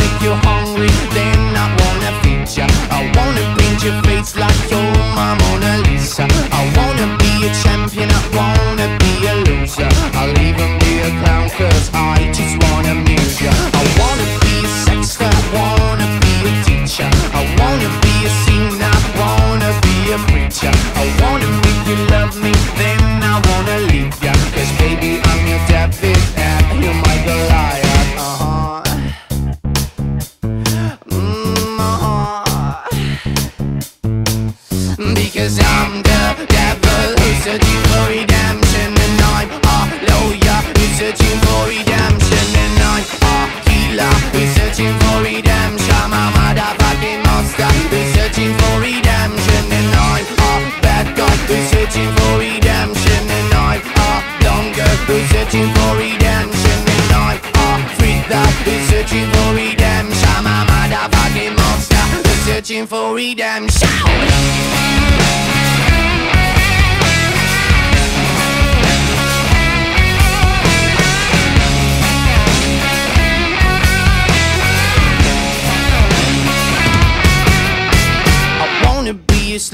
make you hungry, then I wanna feed ya. I wanna paint your face like you're my Mona Lisa. I wanna be a champion, I wanna be a loser. I'll even be a clown, cause I just wanna amuse ya. I wanna be a sexter, I wanna be a teacher. I wanna be a singer, I wanna be a preacher. I wanna make you love me, then Because I'm the devil. Who's searching for redemption And I'm a lawyer. Who's searching for redemption And I'm a killer. Who's searching for redemption. I'm a motherfucking monster. Who's searching for redemption And I'm a bad guy. Who's searching for redemption And I'm a girl who's searching for redemption And I'm a freak that who's searching for redemption. I'm a motherfucking monster. Who's searching for redemption